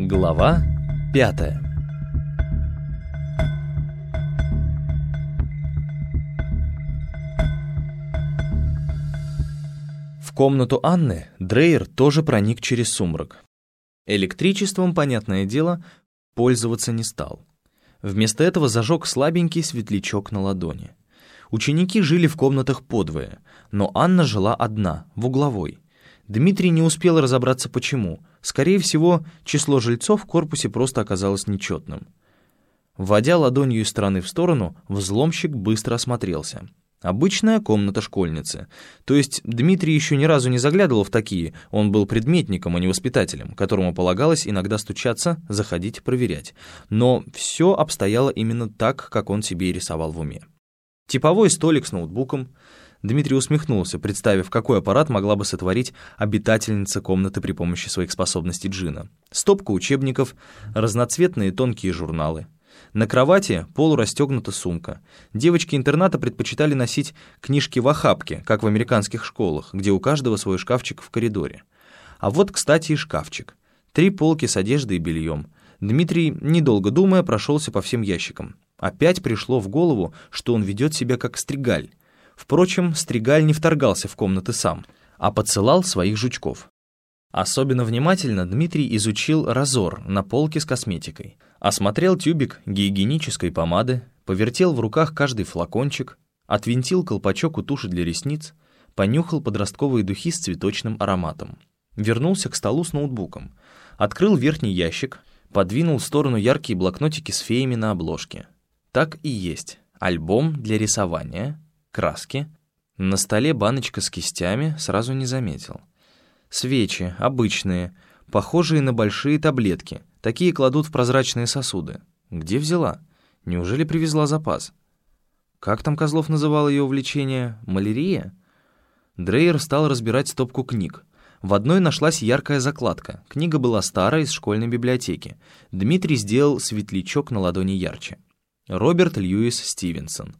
Глава пятая В комнату Анны Дрейер тоже проник через сумрак. Электричеством, понятное дело, пользоваться не стал. Вместо этого зажег слабенький светлячок на ладони. Ученики жили в комнатах подвое, но Анна жила одна, в угловой. Дмитрий не успел разобраться почему. Скорее всего, число жильцов в корпусе просто оказалось нечетным. Вводя ладонью из стороны в сторону, взломщик быстро осмотрелся. Обычная комната школьницы. То есть Дмитрий еще ни разу не заглядывал в такие, он был предметником, а не воспитателем, которому полагалось иногда стучаться, заходить, проверять. Но все обстояло именно так, как он себе и рисовал в уме. Типовой столик с ноутбуком. Дмитрий усмехнулся, представив, какой аппарат могла бы сотворить обитательница комнаты при помощи своих способностей джина. Стопка учебников, разноцветные тонкие журналы. На кровати полурастегнута сумка. Девочки интерната предпочитали носить книжки в охапке, как в американских школах, где у каждого свой шкафчик в коридоре. А вот, кстати, и шкафчик. Три полки с одеждой и бельем. Дмитрий, недолго думая, прошелся по всем ящикам. Опять пришло в голову, что он ведет себя как стригаль. Впрочем, стригаль не вторгался в комнаты сам, а подсылал своих жучков. Особенно внимательно Дмитрий изучил разор на полке с косметикой, осмотрел тюбик гигиенической помады, повертел в руках каждый флакончик, отвинтил колпачок у туши для ресниц, понюхал подростковые духи с цветочным ароматом. Вернулся к столу с ноутбуком, открыл верхний ящик, подвинул в сторону яркие блокнотики с феями на обложке. Так и есть. Альбом для рисования, краски. На столе баночка с кистями сразу не заметил. Свечи, обычные, похожие на большие таблетки. Такие кладут в прозрачные сосуды. Где взяла? Неужели привезла запас? Как там Козлов называл ее увлечение? Малярия? Дрейер стал разбирать стопку книг. В одной нашлась яркая закладка. Книга была старая, из школьной библиотеки. Дмитрий сделал светлячок на ладони ярче. Роберт Льюис Стивенсон.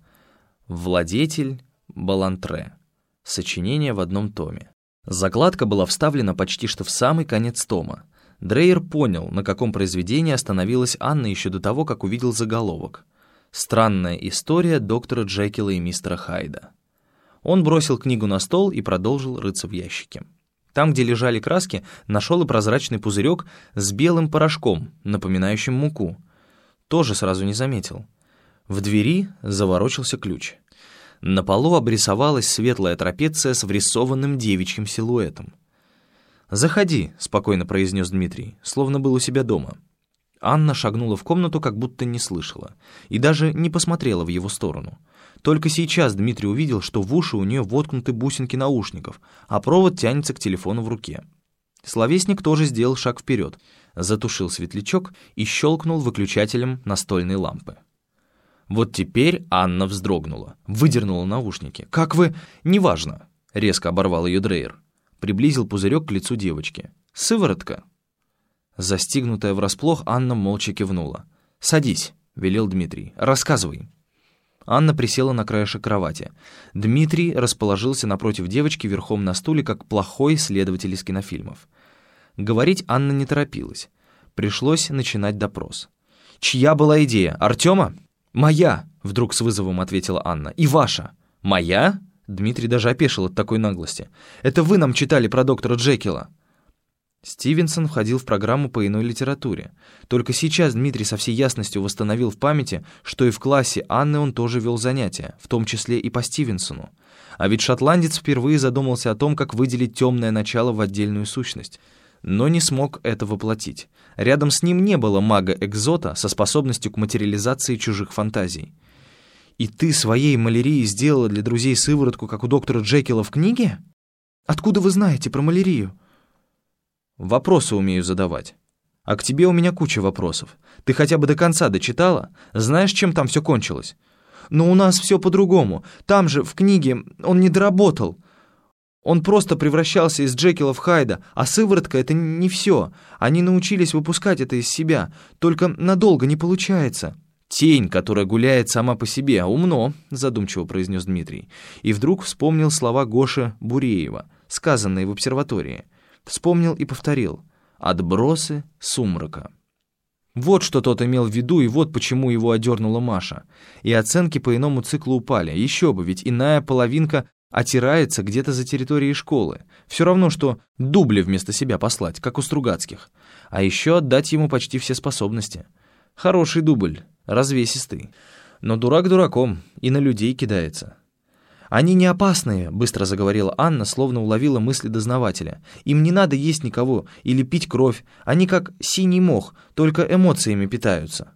«Владетель Балантре». Сочинение в одном томе. Закладка была вставлена почти что в самый конец тома. Дрейер понял, на каком произведении остановилась Анна еще до того, как увидел заголовок. «Странная история доктора Джекила и мистера Хайда». Он бросил книгу на стол и продолжил рыться в ящике. Там, где лежали краски, нашел и прозрачный пузырек с белым порошком, напоминающим муку. Тоже сразу не заметил. В двери заворочился ключ. На полу обрисовалась светлая трапеция с врисованным девичьим силуэтом. «Заходи», — спокойно произнес Дмитрий, словно был у себя дома. Анна шагнула в комнату, как будто не слышала, и даже не посмотрела в его сторону. Только сейчас Дмитрий увидел, что в уши у нее воткнуты бусинки наушников, а провод тянется к телефону в руке. Словесник тоже сделал шаг вперед, затушил светлячок и щелкнул выключателем настольной лампы. Вот теперь Анна вздрогнула, выдернула наушники. «Как вы...» «Неважно», — резко оборвал ее Дрейер. Приблизил пузырек к лицу девочки. «Сыворотка». Застигнутая врасплох, Анна молча кивнула. «Садись», — велел Дмитрий. «Рассказывай». Анна присела на краешек кровати. Дмитрий расположился напротив девочки верхом на стуле, как плохой следователь из кинофильмов. Говорить Анна не торопилась. Пришлось начинать допрос. «Чья была идея? Артема?» «Моя!» — вдруг с вызовом ответила Анна. «И ваша!» «Моя?» Дмитрий даже опешил от такой наглости. «Это вы нам читали про доктора Джекила!» Стивенсон входил в программу по иной литературе. Только сейчас Дмитрий со всей ясностью восстановил в памяти, что и в классе Анны он тоже вел занятия, в том числе и по Стивенсону. А ведь шотландец впервые задумался о том, как выделить темное начало в отдельную сущность — но не смог это воплотить. Рядом с ним не было мага-экзота со способностью к материализации чужих фантазий. «И ты своей малярии сделала для друзей сыворотку, как у доктора Джекила в книге? Откуда вы знаете про малярию?» «Вопросы умею задавать. А к тебе у меня куча вопросов. Ты хотя бы до конца дочитала? Знаешь, чем там все кончилось?» «Но у нас все по-другому. Там же, в книге, он не доработал». Он просто превращался из Джекила в Хайда, а сыворотка — это не все. Они научились выпускать это из себя, только надолго не получается». «Тень, которая гуляет сама по себе, умно», — задумчиво произнес Дмитрий. И вдруг вспомнил слова Гоши Буреева, сказанные в обсерватории. Вспомнил и повторил. Отбросы сумрака. Вот что тот имел в виду, и вот почему его одернула Маша. И оценки по иному циклу упали. Еще бы, ведь иная половинка отирается где-то за территорией школы. Все равно, что дубли вместо себя послать, как у Стругацких. А еще отдать ему почти все способности. Хороший дубль, развесистый. Но дурак дураком, и на людей кидается. «Они не опасные», — быстро заговорила Анна, словно уловила мысли дознавателя. «Им не надо есть никого или пить кровь. Они как синий мох, только эмоциями питаются».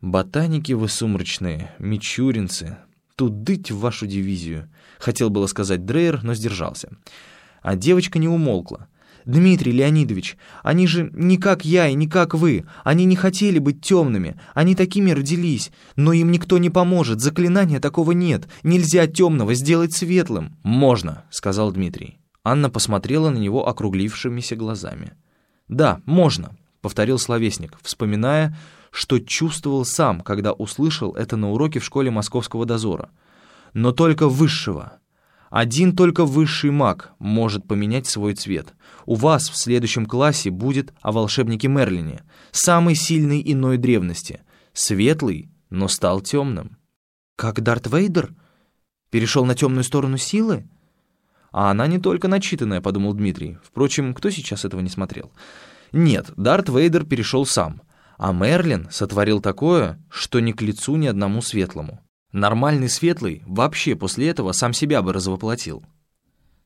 «Ботаники вы сумрачные, мичуринцы, тудыть в вашу дивизию», — хотел было сказать Дрейер, но сдержался. А девочка не умолкла. «Дмитрий Леонидович, они же не как я и не как вы. Они не хотели быть темными. Они такими родились. Но им никто не поможет. Заклинания такого нет. Нельзя темного сделать светлым». «Можно», — сказал Дмитрий. Анна посмотрела на него округлившимися глазами. «Да, можно», — повторил словесник, вспоминая, что чувствовал сам, когда услышал это на уроке в школе московского дозора. «Но только высшего». Один только высший маг может поменять свой цвет. У вас в следующем классе будет о волшебнике Мерлине, самый сильный иной древности. Светлый, но стал темным. Как Дарт Вейдер? Перешел на темную сторону силы? А она не только начитанная, подумал Дмитрий. Впрочем, кто сейчас этого не смотрел? Нет, Дарт Вейдер перешел сам. А Мерлин сотворил такое, что не к лицу ни одному светлому. Нормальный светлый вообще после этого сам себя бы развоплотил.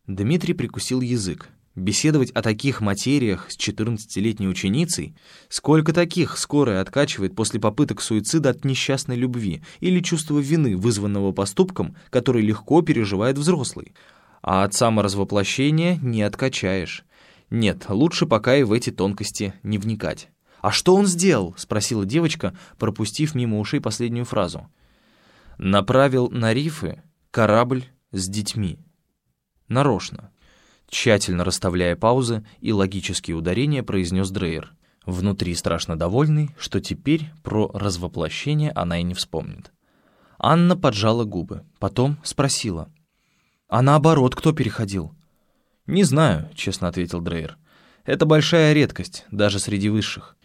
Дмитрий прикусил язык. Беседовать о таких материях с 14-летней ученицей? Сколько таких скорая откачивает после попыток суицида от несчастной любви или чувства вины, вызванного поступком, который легко переживает взрослый? А от саморазвоплощения не откачаешь. Нет, лучше пока и в эти тонкости не вникать. «А что он сделал?» — спросила девочка, пропустив мимо ушей последнюю фразу направил на рифы корабль с детьми. Нарочно. Тщательно расставляя паузы и логические ударения, произнес Дрейер. Внутри страшно довольный, что теперь про развоплощение она и не вспомнит. Анна поджала губы, потом спросила. «А наоборот, кто переходил?» «Не знаю», — честно ответил Дрейер. «Это большая редкость, даже среди высших.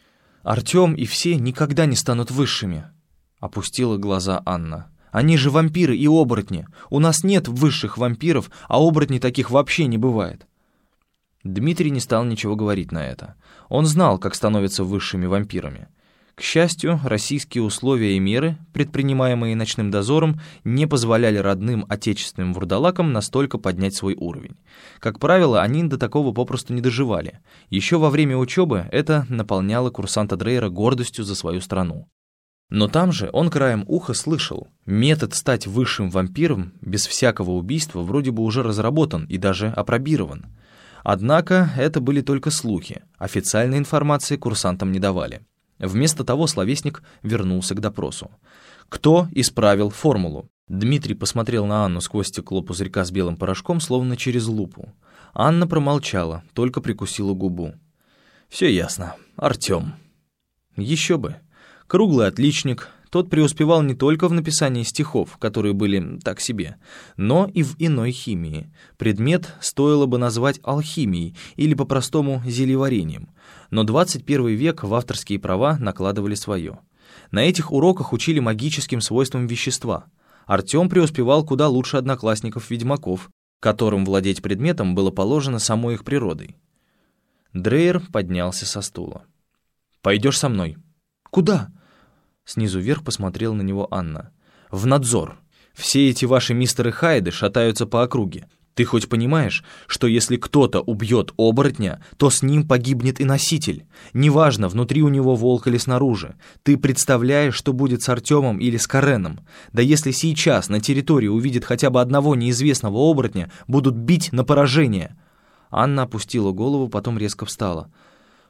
Артем и все никогда не станут высшими», — опустила глаза Анна. Они же вампиры и оборотни. У нас нет высших вампиров, а оборотней таких вообще не бывает». Дмитрий не стал ничего говорить на это. Он знал, как становятся высшими вампирами. К счастью, российские условия и меры, предпринимаемые ночным дозором, не позволяли родным отечественным вурдалакам настолько поднять свой уровень. Как правило, они до такого попросту не доживали. Еще во время учебы это наполняло курсанта Дрейера гордостью за свою страну. Но там же он краем уха слышал, метод стать высшим вампиром без всякого убийства вроде бы уже разработан и даже опробирован. Однако это были только слухи, официальной информации курсантам не давали. Вместо того словесник вернулся к допросу. Кто исправил формулу? Дмитрий посмотрел на Анну сквозь стекло пузырька с белым порошком, словно через лупу. Анна промолчала, только прикусила губу. «Все ясно. Артем». «Еще бы. Круглый отличник, тот преуспевал не только в написании стихов, которые были так себе, но и в иной химии. Предмет стоило бы назвать алхимией или по-простому зельеварением, но 21 век в авторские права накладывали свое. На этих уроках учили магическим свойствам вещества. Артем преуспевал куда лучше одноклассников-ведьмаков, которым владеть предметом было положено самой их природой. Дрейер поднялся со стула. «Пойдешь со мной». «Куда?» Снизу вверх посмотрела на него Анна. «В надзор. Все эти ваши мистеры Хайды шатаются по округе. Ты хоть понимаешь, что если кто-то убьет оборотня, то с ним погибнет и носитель? Неважно, внутри у него волк или снаружи. Ты представляешь, что будет с Артемом или с Кареном? Да если сейчас на территории увидят хотя бы одного неизвестного оборотня, будут бить на поражение». Анна опустила голову, потом резко встала.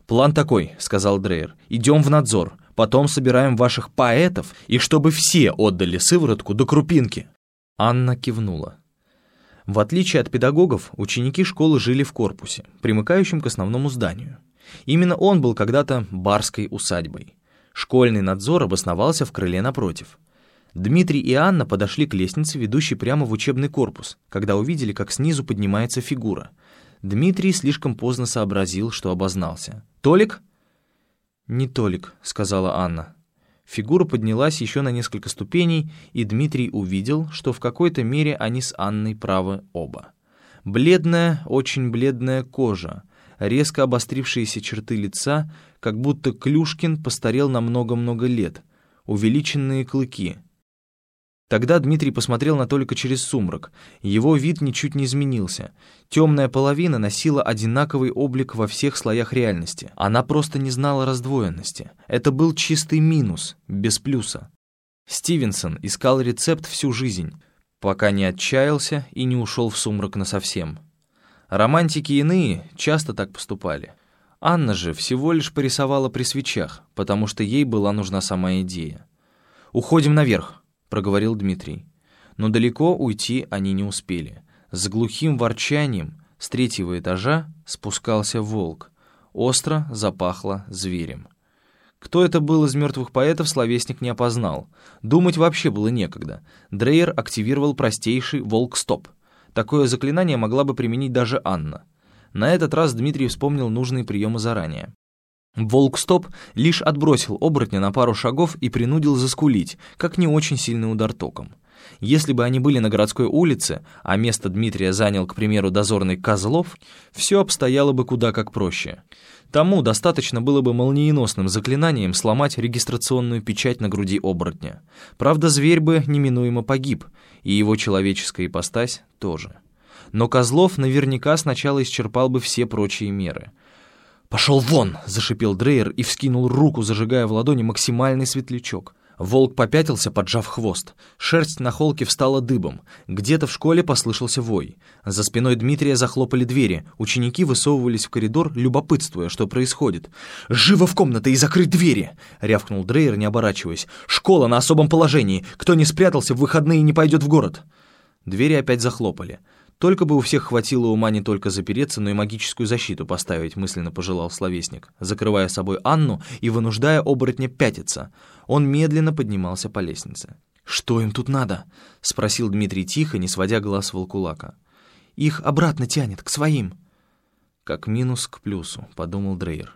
«План такой», — сказал Дрейер. «Идем в надзор. Потом собираем ваших поэтов, и чтобы все отдали сыворотку до крупинки». Анна кивнула. В отличие от педагогов, ученики школы жили в корпусе, примыкающем к основному зданию. Именно он был когда-то барской усадьбой. Школьный надзор обосновался в крыле напротив. Дмитрий и Анна подошли к лестнице, ведущей прямо в учебный корпус, когда увидели, как снизу поднимается фигура. Дмитрий слишком поздно сообразил, что обознался. «Толик?» «Не Толик», — сказала Анна. Фигура поднялась еще на несколько ступеней, и Дмитрий увидел, что в какой-то мере они с Анной правы оба. Бледная, очень бледная кожа, резко обострившиеся черты лица, как будто Клюшкин постарел на много-много лет, увеличенные клыки — Тогда Дмитрий посмотрел на Толика через сумрак. Его вид ничуть не изменился. Темная половина носила одинаковый облик во всех слоях реальности. Она просто не знала раздвоенности. Это был чистый минус, без плюса. Стивенсон искал рецепт всю жизнь, пока не отчаялся и не ушел в сумрак насовсем. Романтики иные часто так поступали. Анна же всего лишь порисовала при свечах, потому что ей была нужна сама идея. «Уходим наверх», проговорил Дмитрий. Но далеко уйти они не успели. С глухим ворчанием с третьего этажа спускался волк. Остро запахло зверем. Кто это был из мертвых поэтов, словесник не опознал. Думать вообще было некогда. Дрейер активировал простейший «Волк-стоп». Такое заклинание могла бы применить даже Анна. На этот раз Дмитрий вспомнил нужные приемы заранее. Волк-стоп лишь отбросил оборотня на пару шагов и принудил заскулить, как не очень сильный удар током. Если бы они были на городской улице, а место Дмитрия занял, к примеру, дозорный Козлов, все обстояло бы куда как проще. Тому достаточно было бы молниеносным заклинанием сломать регистрационную печать на груди оборотня. Правда, зверь бы неминуемо погиб, и его человеческая ипостась тоже. Но Козлов наверняка сначала исчерпал бы все прочие меры — «Пошел вон!» — зашипел Дрейер и вскинул руку, зажигая в ладони максимальный светлячок. Волк попятился, поджав хвост. Шерсть на холке встала дыбом. Где-то в школе послышался вой. За спиной Дмитрия захлопали двери. Ученики высовывались в коридор, любопытствуя, что происходит. «Живо в комнаты и закрыть двери!» — рявкнул Дрейер, не оборачиваясь. «Школа на особом положении! Кто не спрятался в выходные, не пойдет в город!» Двери опять захлопали. Только бы у всех хватило ума не только запереться, но и магическую защиту поставить, мысленно пожелал словесник, закрывая собой Анну и вынуждая оборотня пятиться. Он медленно поднимался по лестнице. «Что им тут надо?» — спросил Дмитрий тихо, не сводя глаз волкулака. «Их обратно тянет, к своим». «Как минус к плюсу», — подумал Дрейер.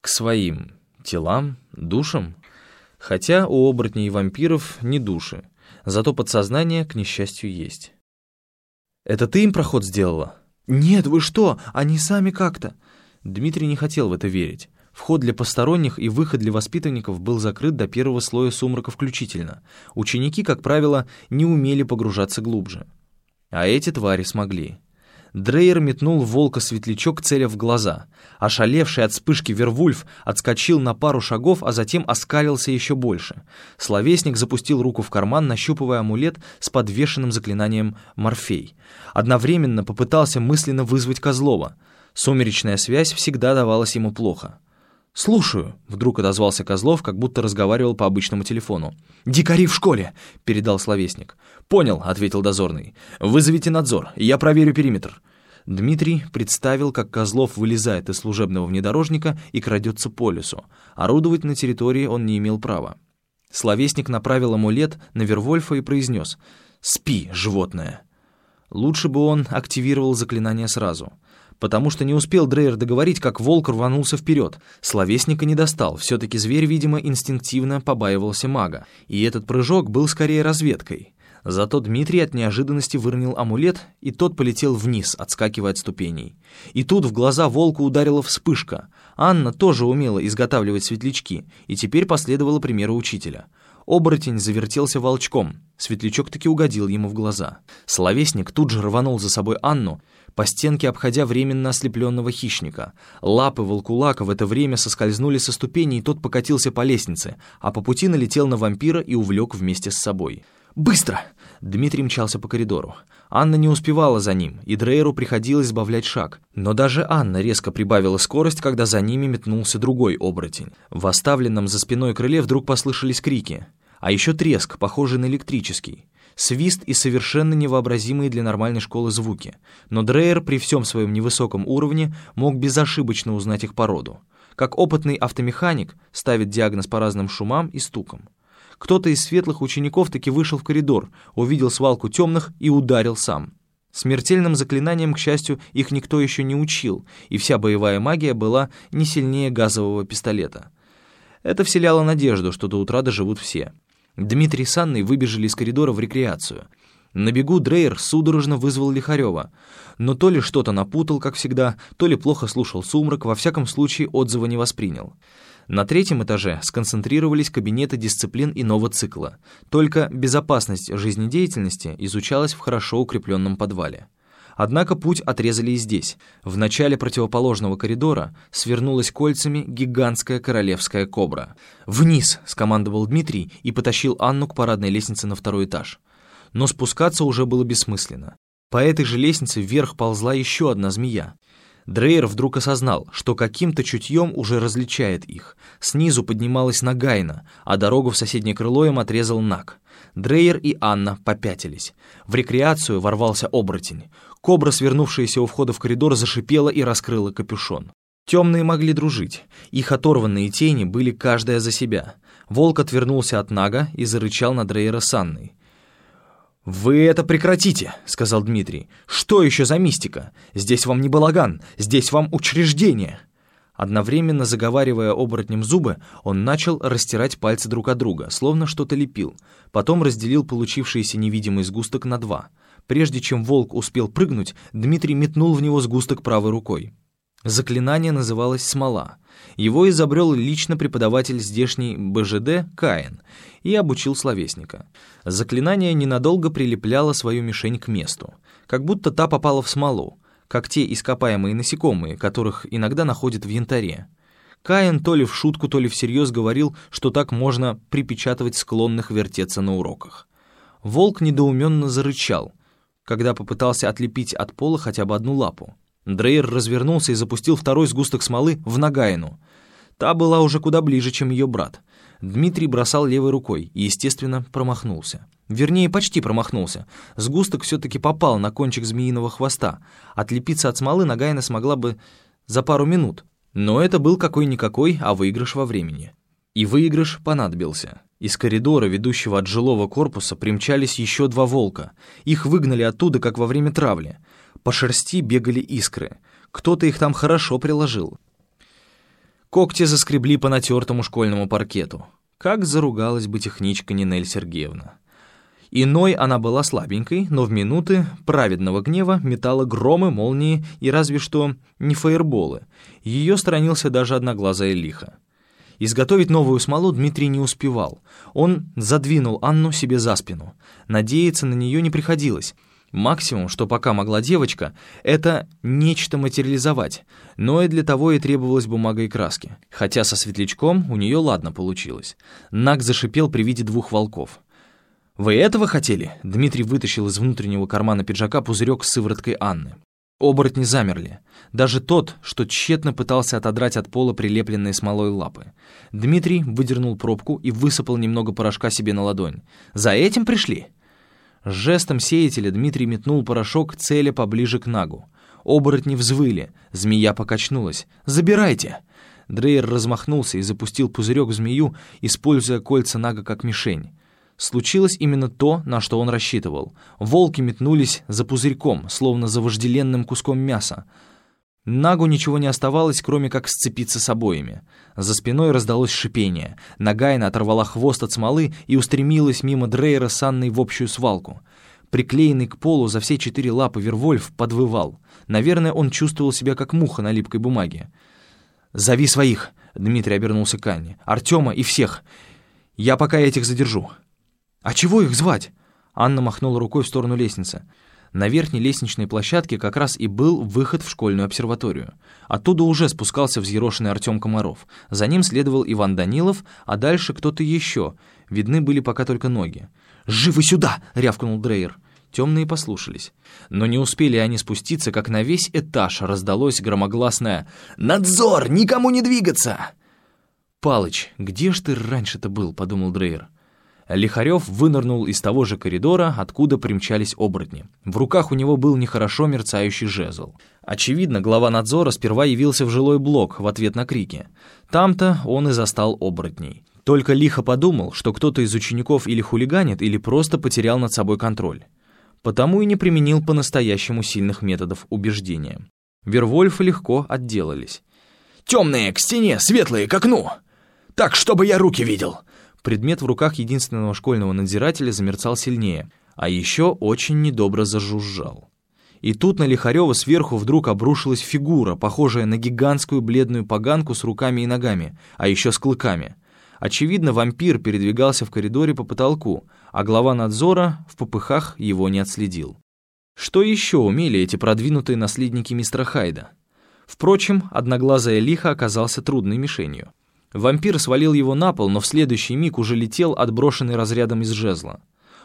«К своим телам, душам?» Хотя у оборотней и вампиров не души, зато подсознание, к несчастью, есть. Это ты им проход сделала?» «Нет, вы что? Они сами как-то...» Дмитрий не хотел в это верить. Вход для посторонних и выход для воспитанников был закрыт до первого слоя сумрака включительно. Ученики, как правило, не умели погружаться глубже. А эти твари смогли. Дрейер метнул волка светлячок, целя в глаза. Ошалевший от вспышки Вервульф отскочил на пару шагов, а затем оскалился еще больше. Словесник запустил руку в карман, нащупывая амулет с подвешенным заклинанием «Морфей». Одновременно попытался мысленно вызвать Козлова. Сумеречная связь всегда давалась ему плохо. «Слушаю», — вдруг отозвался Козлов, как будто разговаривал по обычному телефону. «Дикари в школе», — передал словесник. «Понял», — ответил дозорный. «Вызовите надзор, я проверю периметр». Дмитрий представил, как Козлов вылезает из служебного внедорожника и крадется по лесу. Орудовать на территории он не имел права. Словесник направил амулет на Вервольфа и произнес «Спи, животное». Лучше бы он активировал заклинание сразу — потому что не успел Дрейер договорить, как волк рванулся вперед. Словесника не достал, все-таки зверь, видимо, инстинктивно побаивался мага, и этот прыжок был скорее разведкой. Зато Дмитрий от неожиданности выронил амулет, и тот полетел вниз, отскакивая от ступеней. И тут в глаза волку ударила вспышка. Анна тоже умела изготавливать светлячки, и теперь последовала примеру учителя. Оборотень завертелся волчком, светлячок таки угодил ему в глаза. Словесник тут же рванул за собой Анну, по стенке обходя временно ослепленного хищника. Лапы волкулака в это время соскользнули со ступени, и тот покатился по лестнице, а по пути налетел на вампира и увлек вместе с собой. «Быстро!» Дмитрий мчался по коридору. Анна не успевала за ним, и Дрейеру приходилось сбавлять шаг. Но даже Анна резко прибавила скорость, когда за ними метнулся другой оборотень. В оставленном за спиной крыле вдруг послышались крики. А еще треск, похожий на электрический свист и совершенно невообразимые для нормальной школы звуки. Но Дрейер при всем своем невысоком уровне мог безошибочно узнать их породу. Как опытный автомеханик ставит диагноз по разным шумам и стукам. Кто-то из светлых учеников таки вышел в коридор, увидел свалку темных и ударил сам. Смертельным заклинанием, к счастью, их никто еще не учил, и вся боевая магия была не сильнее газового пистолета. Это вселяло надежду, что до утра доживут все. Дмитрий с Анной выбежали из коридора в рекреацию. На бегу Дрейер судорожно вызвал Лихарева, но то ли что-то напутал, как всегда, то ли плохо слушал сумрак, во всяком случае отзыва не воспринял. На третьем этаже сконцентрировались кабинеты дисциплин иного цикла. Только безопасность жизнедеятельности изучалась в хорошо укрепленном подвале. Однако путь отрезали и здесь. В начале противоположного коридора свернулась кольцами гигантская королевская кобра. «Вниз!» — скомандовал Дмитрий и потащил Анну к парадной лестнице на второй этаж. Но спускаться уже было бессмысленно. По этой же лестнице вверх ползла еще одна змея. Дрейер вдруг осознал, что каким-то чутьем уже различает их. Снизу поднималась Нагайна, а дорогу в соседнее крыло им отрезал Наг. Дрейер и Анна попятились. В рекреацию ворвался оборотень. Кобра, свернувшаяся у входа в коридор, зашипела и раскрыла капюшон. Темные могли дружить. Их оторванные тени были каждая за себя. Волк отвернулся от Нага и зарычал на Дрейера с Анной. «Вы это прекратите», — сказал Дмитрий. «Что еще за мистика? Здесь вам не балаган, здесь вам учреждение». Одновременно заговаривая оборотнем зубы, он начал растирать пальцы друг от друга, словно что-то лепил. Потом разделил получившийся невидимый сгусток на два. Прежде чем волк успел прыгнуть, Дмитрий метнул в него сгусток правой рукой. Заклинание называлось «Смола». Его изобрел лично преподаватель здешней БЖД Каин и обучил словесника. Заклинание ненадолго прилепляло свою мишень к месту, как будто та попала в смолу, как те ископаемые насекомые, которых иногда находят в янтаре. Каин то ли в шутку, то ли всерьез говорил, что так можно припечатывать склонных вертеться на уроках. Волк недоуменно зарычал, когда попытался отлепить от пола хотя бы одну лапу. Дрейер развернулся и запустил второй сгусток смолы в Нагаину. Та была уже куда ближе, чем ее брат. Дмитрий бросал левой рукой и, естественно, промахнулся. Вернее, почти промахнулся. Сгусток все-таки попал на кончик змеиного хвоста. Отлепиться от смолы Нагайна смогла бы за пару минут. Но это был какой-никакой, а выигрыш во времени. И выигрыш понадобился. Из коридора, ведущего от жилого корпуса, примчались еще два волка. Их выгнали оттуда, как во время травли. По шерсти бегали искры. Кто-то их там хорошо приложил. Когти заскребли по натертому школьному паркету. Как заругалась бы техничка Нинель Сергеевна. Иной она была слабенькой, но в минуты праведного гнева метала громы, молнии и разве что не фаерболы. Ее сторонился даже одноглазая лиха. Изготовить новую смолу Дмитрий не успевал. Он задвинул Анну себе за спину. Надеяться на нее не приходилось — Максимум, что пока могла девочка, это нечто материализовать, но и для того и требовалась бумага и краски. Хотя со светлячком у нее ладно получилось. Наг зашипел при виде двух волков. «Вы этого хотели?» Дмитрий вытащил из внутреннего кармана пиджака пузырек с сывороткой Анны. Оборотни замерли. Даже тот, что тщетно пытался отодрать от пола прилепленные смолой лапы. Дмитрий выдернул пробку и высыпал немного порошка себе на ладонь. «За этим пришли?» Жестом сеятеля Дмитрий метнул порошок, целя поближе к Нагу. Оборотни взвыли, змея покачнулась. «Забирайте!» Дрейер размахнулся и запустил пузырек в змею, используя кольца Нага как мишень. Случилось именно то, на что он рассчитывал. Волки метнулись за пузырьком, словно за вожделенным куском мяса. Нагу ничего не оставалось, кроме как сцепиться с обоими. За спиной раздалось шипение. Нагайна оторвала хвост от смолы и устремилась мимо Дрейера с Анной в общую свалку. Приклеенный к полу за все четыре лапы Вервольф подвывал. Наверное, он чувствовал себя как муха на липкой бумаге. «Зови своих!» — Дмитрий обернулся к Анне. «Артема и всех! Я пока этих задержу!» «А чего их звать?» Анна махнула рукой в сторону лестницы. На верхней лестничной площадке как раз и был выход в школьную обсерваторию. Оттуда уже спускался взъерошенный Артем Комаров. За ним следовал Иван Данилов, а дальше кто-то еще. Видны были пока только ноги. «Живы сюда!» — рявкнул Дрейер. Темные послушались. Но не успели они спуститься, как на весь этаж раздалось громогласное «Надзор! Никому не двигаться!» «Палыч, где ж ты раньше-то был?» — подумал Дрейер. Лихарев вынырнул из того же коридора, откуда примчались оборотни. В руках у него был нехорошо мерцающий жезл. Очевидно, глава надзора сперва явился в жилой блок в ответ на крики. Там-то он и застал оборотней. Только лихо подумал, что кто-то из учеников или хулиганит, или просто потерял над собой контроль. потому и не применил по-настоящему сильных методов убеждения. Вервольфы легко отделались. «Темные к стене, светлые к окну! Так, чтобы я руки видел!» Предмет в руках единственного школьного надзирателя замерцал сильнее, а еще очень недобро зажужжал. И тут на Лихарева сверху вдруг обрушилась фигура, похожая на гигантскую бледную поганку с руками и ногами, а еще с клыками. Очевидно, вампир передвигался в коридоре по потолку, а глава надзора в попыхах его не отследил. Что еще умели эти продвинутые наследники мистера Хайда? Впрочем, одноглазая лиха оказался трудной мишенью. Вампир свалил его на пол, но в следующий миг уже летел, отброшенный разрядом из жезла.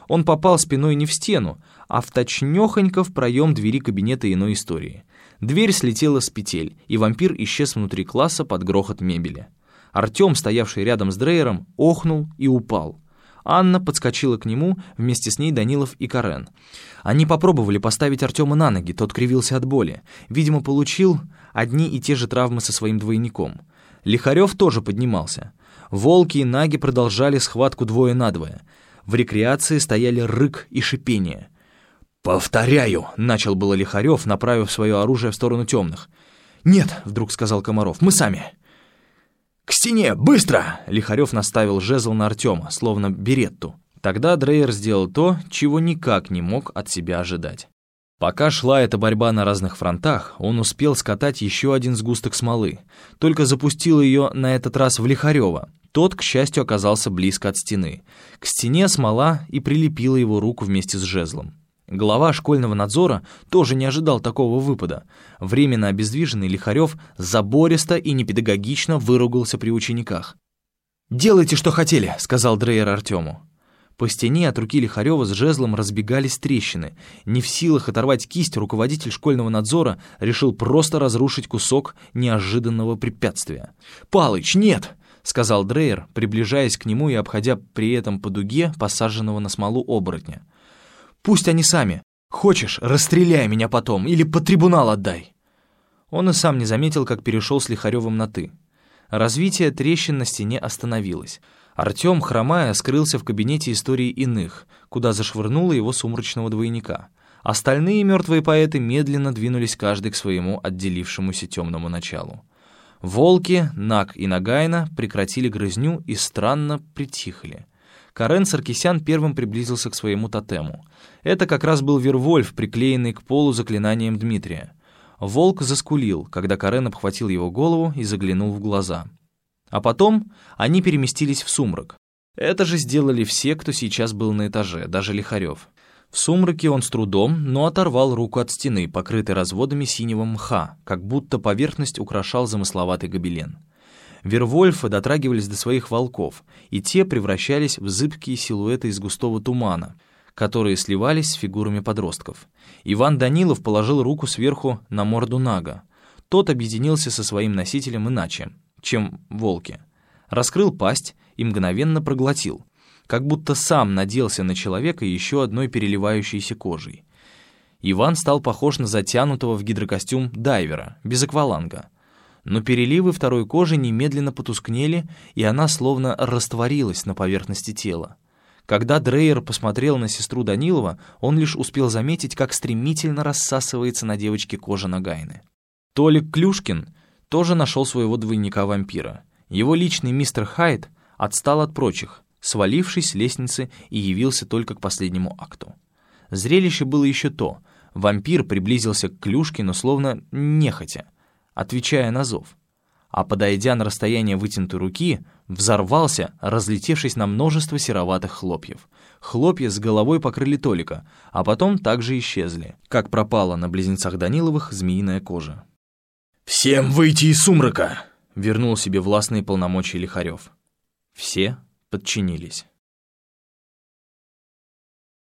Он попал спиной не в стену, а в точнёхонько в проем двери кабинета иной истории. Дверь слетела с петель, и вампир исчез внутри класса под грохот мебели. Артем, стоявший рядом с Дрейером, охнул и упал. Анна подскочила к нему, вместе с ней Данилов и Карен. Они попробовали поставить Артема на ноги, тот кривился от боли. Видимо, получил одни и те же травмы со своим двойником. Лихарев тоже поднимался. Волки и наги продолжали схватку двое на двое. В рекреации стояли рык и шипение. «Повторяю!» — начал было Лихарев, направив свое оружие в сторону темных. «Нет!» — вдруг сказал Комаров. «Мы сами!» «К стене! Быстро!» — Лихарев наставил жезл на Артема, словно беретту. Тогда Дрейер сделал то, чего никак не мог от себя ожидать. Пока шла эта борьба на разных фронтах, он успел скатать еще один сгусток смолы, только запустил ее на этот раз в Лихарева. Тот, к счастью, оказался близко от стены. К стене смола и прилепила его руку вместе с жезлом. Глава школьного надзора тоже не ожидал такого выпада. Временно обездвиженный Лихарев забористо и непедагогично выругался при учениках. «Делайте, что хотели», — сказал Дрейер Артему. По стене от руки Лихарева с жезлом разбегались трещины. Не в силах оторвать кисть, руководитель школьного надзора решил просто разрушить кусок неожиданного препятствия. «Палыч, нет!» — сказал Дрейер, приближаясь к нему и обходя при этом по дуге посаженного на смолу оборотня. «Пусть они сами. Хочешь, расстреляй меня потом или под трибунал отдай!» Он и сам не заметил, как перешел с Лихаревым на «ты». Развитие трещин на стене остановилось — Артем, хромая, скрылся в кабинете истории иных, куда зашвырнуло его сумрачного двойника. Остальные мертвые поэты медленно двинулись каждый к своему отделившемуся темному началу. Волки, Нак и Нагайна прекратили грызню и странно притихли. Карен Саркисян первым приблизился к своему тотему. Это как раз был Вервольф, приклеенный к полу заклинанием Дмитрия. Волк заскулил, когда Карен обхватил его голову и заглянул в глаза — а потом они переместились в сумрак. Это же сделали все, кто сейчас был на этаже, даже Лихарев. В сумраке он с трудом, но оторвал руку от стены, покрытой разводами синего мха, как будто поверхность украшал замысловатый гобелен. Вервольфы дотрагивались до своих волков, и те превращались в зыбкие силуэты из густого тумана, которые сливались с фигурами подростков. Иван Данилов положил руку сверху на морду Нага. Тот объединился со своим носителем иначе — чем волки. Раскрыл пасть и мгновенно проглотил, как будто сам наделся на человека еще одной переливающейся кожей. Иван стал похож на затянутого в гидрокостюм дайвера, без акваланга. Но переливы второй кожи немедленно потускнели, и она словно растворилась на поверхности тела. Когда Дрейер посмотрел на сестру Данилова, он лишь успел заметить, как стремительно рассасывается на девочке кожа Нагайны. Толик Клюшкин тоже нашел своего двойника-вампира. Его личный мистер Хайд отстал от прочих, свалившись с лестницы и явился только к последнему акту. Зрелище было еще то. Вампир приблизился к Клюшкину, словно нехотя, отвечая на зов. А подойдя на расстояние вытянутой руки, взорвался, разлетевшись на множество сероватых хлопьев. Хлопья с головой покрыли Толика, а потом также исчезли, как пропала на близнецах Даниловых змеиная кожа. «Всем выйти из сумрака!» — вернул себе властные полномочия Лихарев. Все подчинились.